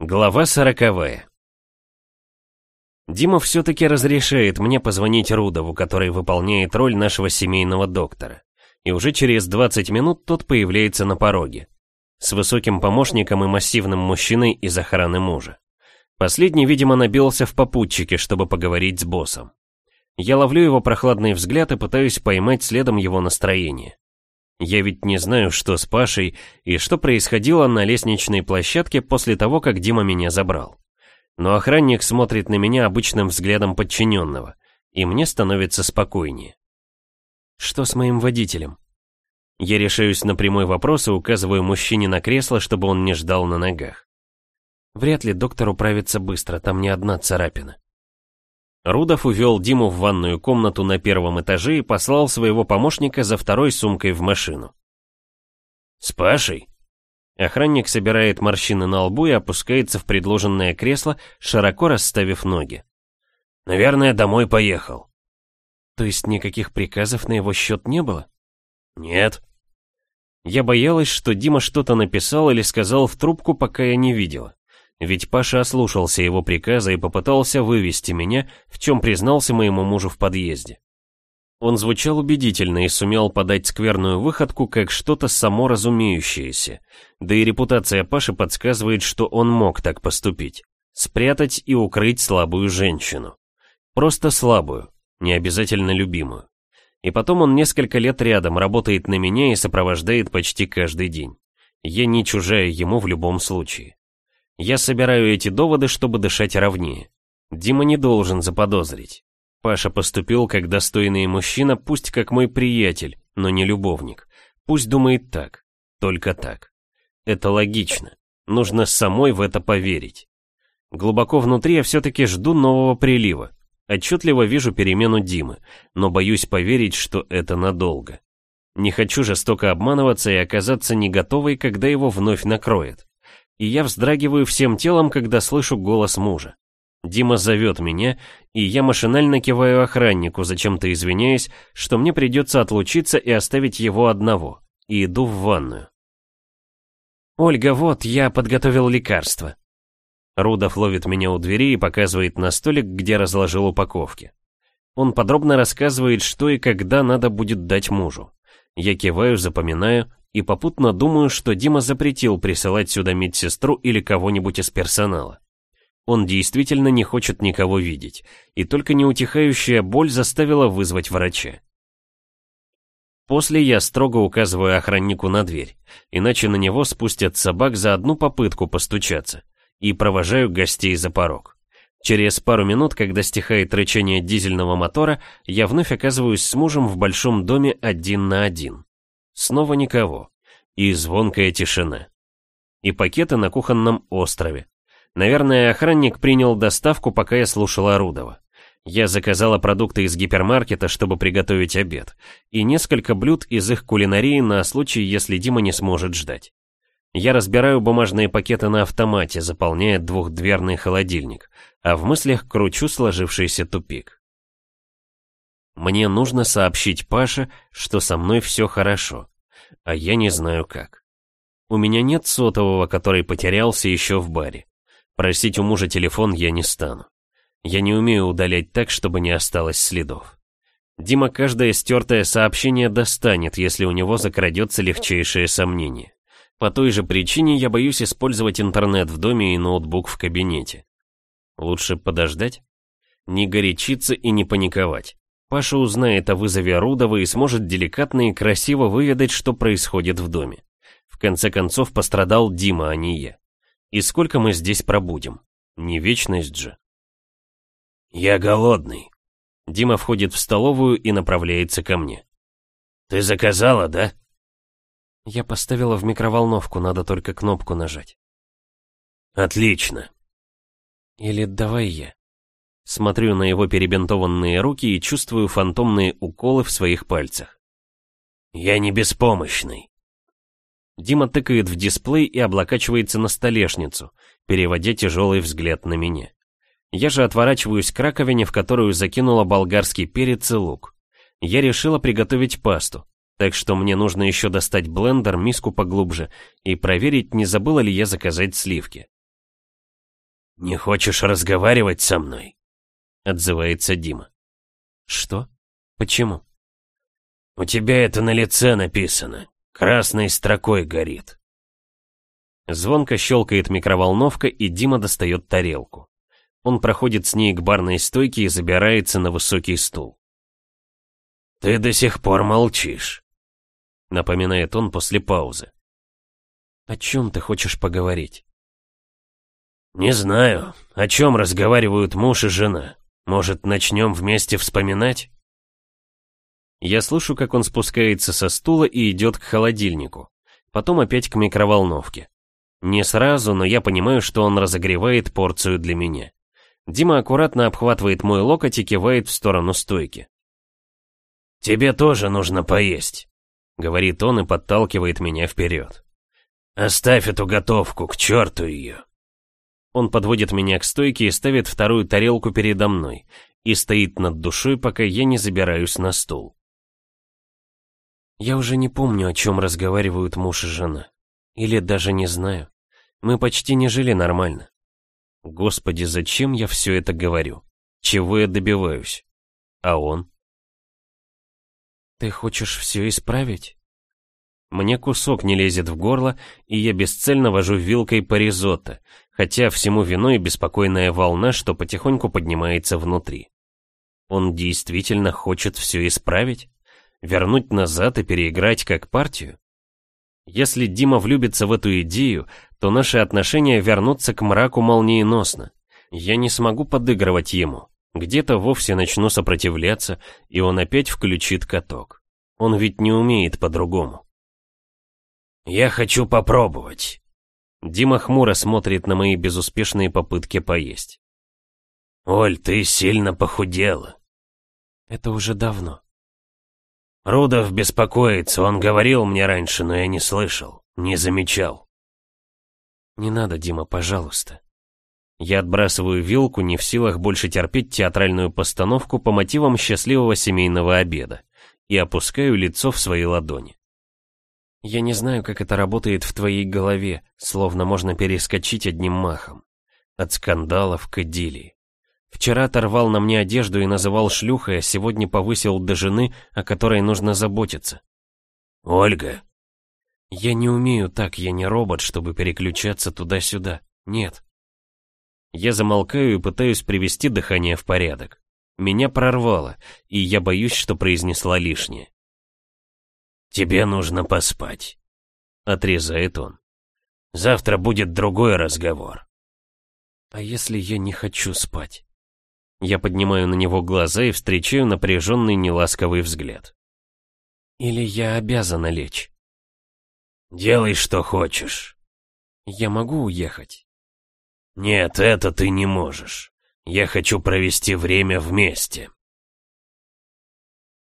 Глава сороковая. Дима все-таки разрешает мне позвонить Рудову, который выполняет роль нашего семейного доктора. И уже через 20 минут тот появляется на пороге. С высоким помощником и массивным мужчиной из охраны мужа. Последний, видимо, набился в попутчике, чтобы поговорить с боссом. Я ловлю его прохладный взгляд и пытаюсь поймать следом его настроение. Я ведь не знаю, что с Пашей и что происходило на лестничной площадке после того, как Дима меня забрал. Но охранник смотрит на меня обычным взглядом подчиненного, и мне становится спокойнее. Что с моим водителем? Я решаюсь на прямой вопрос и указываю мужчине на кресло, чтобы он не ждал на ногах. Вряд ли доктор управится быстро, там не одна царапина. Рудов увел Диму в ванную комнату на первом этаже и послал своего помощника за второй сумкой в машину. «С Пашей?» Охранник собирает морщины на лбу и опускается в предложенное кресло, широко расставив ноги. «Наверное, домой поехал». «То есть никаких приказов на его счет не было?» «Нет». Я боялась, что Дима что-то написал или сказал в трубку, пока я не видела. Ведь Паша ослушался его приказа и попытался вывести меня, в чем признался моему мужу в подъезде. Он звучал убедительно и сумел подать скверную выходку как что-то само разумеющееся. Да и репутация Паши подсказывает, что он мог так поступить. Спрятать и укрыть слабую женщину. Просто слабую, не обязательно любимую. И потом он несколько лет рядом, работает на меня и сопровождает почти каждый день. Я не чужая ему в любом случае. Я собираю эти доводы, чтобы дышать ровнее. Дима не должен заподозрить. Паша поступил как достойный мужчина, пусть как мой приятель, но не любовник. Пусть думает так, только так. Это логично. Нужно самой в это поверить. Глубоко внутри я все-таки жду нового прилива. Отчетливо вижу перемену Димы, но боюсь поверить, что это надолго. Не хочу жестоко обманываться и оказаться не готовой, когда его вновь накроет и я вздрагиваю всем телом, когда слышу голос мужа. Дима зовет меня, и я машинально киваю охраннику, зачем-то извиняясь, что мне придется отлучиться и оставить его одного, и иду в ванную. «Ольга, вот, я подготовил лекарство». Рудов ловит меня у двери и показывает на столик, где разложил упаковки. Он подробно рассказывает, что и когда надо будет дать мужу. Я киваю, запоминаю, и попутно думаю, что Дима запретил присылать сюда медсестру или кого-нибудь из персонала. Он действительно не хочет никого видеть, и только неутихающая боль заставила вызвать врача. После я строго указываю охраннику на дверь, иначе на него спустят собак за одну попытку постучаться, и провожаю гостей за порог. Через пару минут, когда стихает рычание дизельного мотора, я вновь оказываюсь с мужем в большом доме один на один. Снова никого. И звонкая тишина. И пакеты на кухонном острове. Наверное, охранник принял доставку, пока я слушал Орудова. Я заказала продукты из гипермаркета, чтобы приготовить обед, и несколько блюд из их кулинарии на случай, если Дима не сможет ждать. Я разбираю бумажные пакеты на автомате, заполняя двухдверный холодильник, а в мыслях кручу сложившийся тупик. Мне нужно сообщить Паше, что со мной все хорошо, а я не знаю как. У меня нет сотового, который потерялся еще в баре. Просить у мужа телефон я не стану. Я не умею удалять так, чтобы не осталось следов. Дима каждое стертое сообщение достанет, если у него закрадется легчайшее сомнение. По той же причине я боюсь использовать интернет в доме и ноутбук в кабинете. Лучше подождать? Не горячиться и не паниковать. Паша узнает о вызове Рудова и сможет деликатно и красиво выведать, что происходит в доме. В конце концов пострадал Дима, а не я. И сколько мы здесь пробудем? Не вечность же. «Я голодный». Дима входит в столовую и направляется ко мне. «Ты заказала, да?» Я поставила в микроволновку, надо только кнопку нажать. «Отлично». «Или давай я». Смотрю на его перебинтованные руки и чувствую фантомные уколы в своих пальцах. «Я не беспомощный». Дима тыкает в дисплей и облокачивается на столешницу, переводя тяжелый взгляд на меня. Я же отворачиваюсь к раковине, в которую закинула болгарский перец и лук. Я решила приготовить пасту, так что мне нужно еще достать блендер, миску поглубже и проверить, не забыла ли я заказать сливки. «Не хочешь разговаривать со мной?» Отзывается Дима. «Что? Почему?» «У тебя это на лице написано. Красной строкой горит». Звонко щелкает микроволновка, и Дима достает тарелку. Он проходит с ней к барной стойке и забирается на высокий стул. «Ты до сих пор молчишь», — напоминает он после паузы. «О чем ты хочешь поговорить?» «Не знаю, о чем разговаривают муж и жена. Может, начнем вместе вспоминать?» Я слышу, как он спускается со стула и идет к холодильнику. Потом опять к микроволновке. Не сразу, но я понимаю, что он разогревает порцию для меня. Дима аккуратно обхватывает мой локоть и кивает в сторону стойки. «Тебе тоже нужно поесть», — говорит он и подталкивает меня вперед. «Оставь эту готовку, к черту ее». Он подводит меня к стойке и ставит вторую тарелку передо мной и стоит над душой, пока я не забираюсь на стул. Я уже не помню, о чем разговаривают муж и жена. Или даже не знаю. Мы почти не жили нормально. Господи, зачем я все это говорю? Чего я добиваюсь? А он? Ты хочешь все исправить? Мне кусок не лезет в горло, и я бесцельно вожу вилкой по ризотто, хотя всему виной беспокойная волна, что потихоньку поднимается внутри. Он действительно хочет все исправить? Вернуть назад и переиграть как партию? Если Дима влюбится в эту идею, то наши отношения вернутся к мраку молниеносно. Я не смогу подыгрывать ему. Где-то вовсе начну сопротивляться, и он опять включит каток. Он ведь не умеет по-другому. «Я хочу попробовать». Дима хмуро смотрит на мои безуспешные попытки поесть. «Оль, ты сильно похудела». «Это уже давно». «Рудов беспокоится, он говорил мне раньше, но я не слышал, не замечал». «Не надо, Дима, пожалуйста». Я отбрасываю вилку, не в силах больше терпеть театральную постановку по мотивам счастливого семейного обеда, и опускаю лицо в свои ладони. Я не знаю, как это работает в твоей голове, словно можно перескочить одним махом. От скандалов к идиллии. Вчера оторвал на мне одежду и называл шлюхой, а сегодня повысил до жены, о которой нужно заботиться. «Ольга!» «Я не умею так, я не робот, чтобы переключаться туда-сюда. Нет». Я замолкаю и пытаюсь привести дыхание в порядок. Меня прорвало, и я боюсь, что произнесла лишнее. «Тебе нужно поспать», — отрезает он. «Завтра будет другой разговор». «А если я не хочу спать?» Я поднимаю на него глаза и встречаю напряженный неласковый взгляд. «Или я обязана лечь?» «Делай, что хочешь». «Я могу уехать?» «Нет, это ты не можешь. Я хочу провести время вместе».